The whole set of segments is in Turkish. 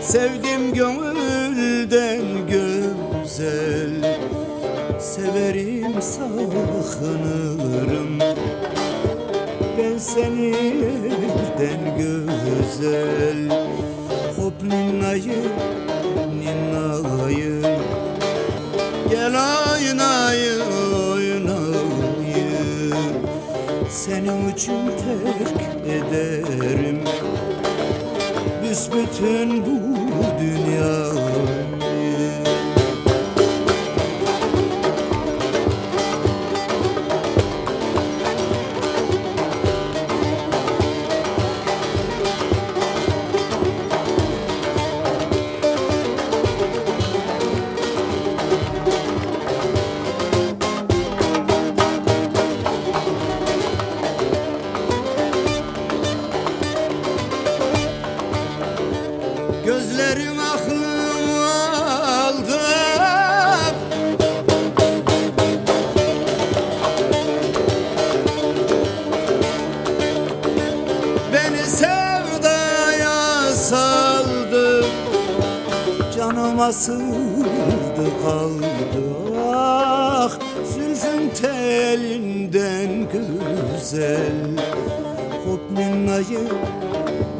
Sevdim gönülden güzel. Severim sakınırım Ben seni elden güzel. Hop ninnayı ninnayı Gel oynayı oynayı Senin için terk ederim Büsbütün bu dünyayı Sığdı kaldı. Ah zülfün telinden güzel. Hop ninnayı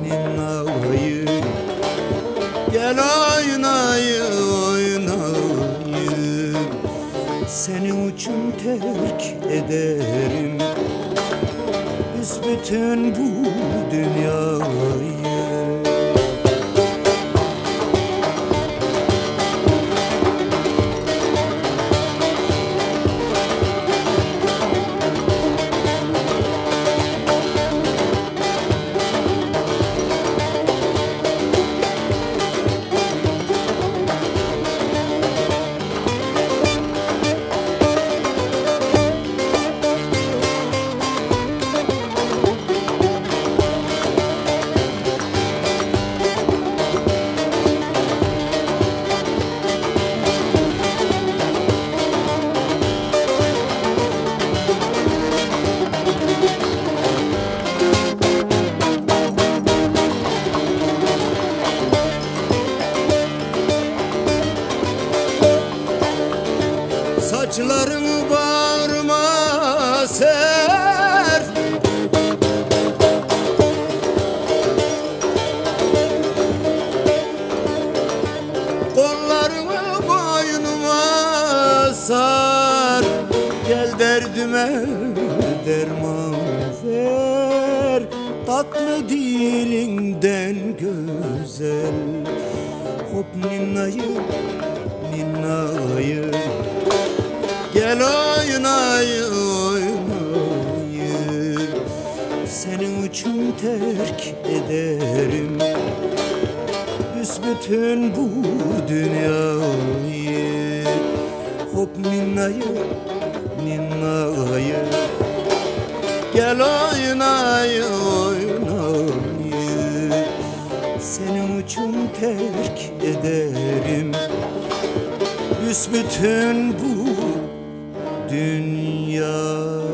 ninnayı Gel oynayı oynayı Seni için terk ederim. Büsbütün bu dünyayı Saçlarını bağrıma ser Kollarını boynuma sar. Gel derdime derman ver. Tatlı dilinden güzel. Hop ninnayı ninnayı terk ederim. Büsbütün bu dünyayı Hop ninnayı ninnayı Gel oynayı oynayı Senin için terk ederim. Büsbütün bu dünya